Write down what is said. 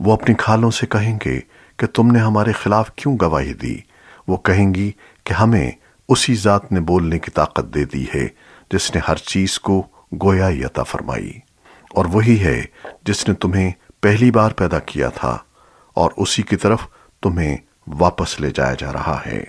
وہ اپنی کھالوں سے کہیں گے کہ تم نے ہمارے خلاف کیوں گواہی دی؟ وہ کہیں گی کہ ہمیں اسی ذات نے بولنے کی طاقت دے دی ہے جس نے ہر چیز کو گویائی عطا فرمائی، اور وہی ہے جس نے تمہیں پہلی بار پیدا کیا تھا، اور اسی کی طرف تمہیں واپس لے جایا جا رہا ہے۔